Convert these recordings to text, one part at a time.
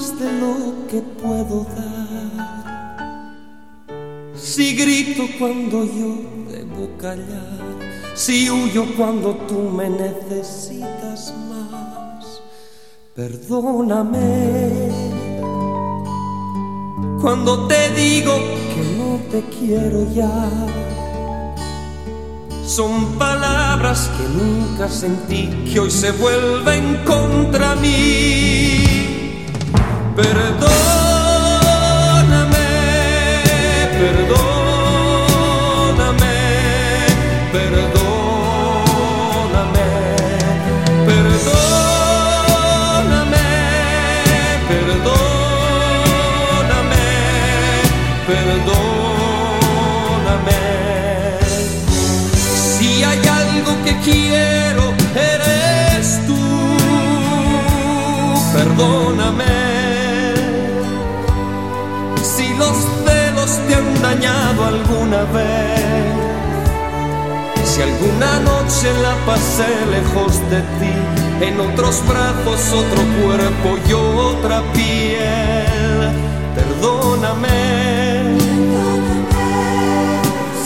de lo que puedo dar. Si grito cuando yo debo callar, si huyo cuando tú me necesitas más, perdóname. Cuando te digo que no te quiero ya son palabras que nunca sentí, que hoy se vuelven contra mí. Quiero, eres tú. Perdóname. Si los celos te han dañado alguna vez. Si alguna noche la pasé lejos de ti, en otros brazos, otro cuerpo y otra piel. Perdóname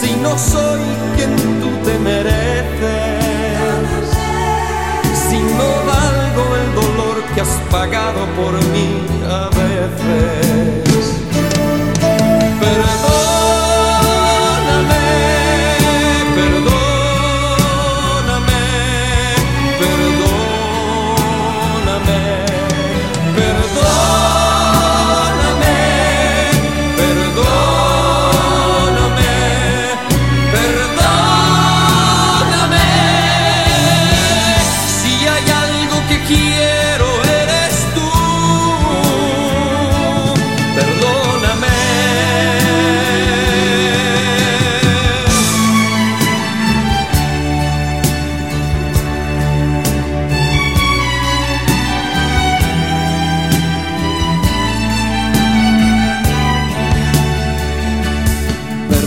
si no soy quien tú te mereces, si no valgo el dolor que has pagado por mí a veces.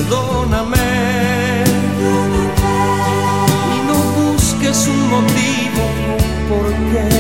Perdóname y no busques un motivo por qué.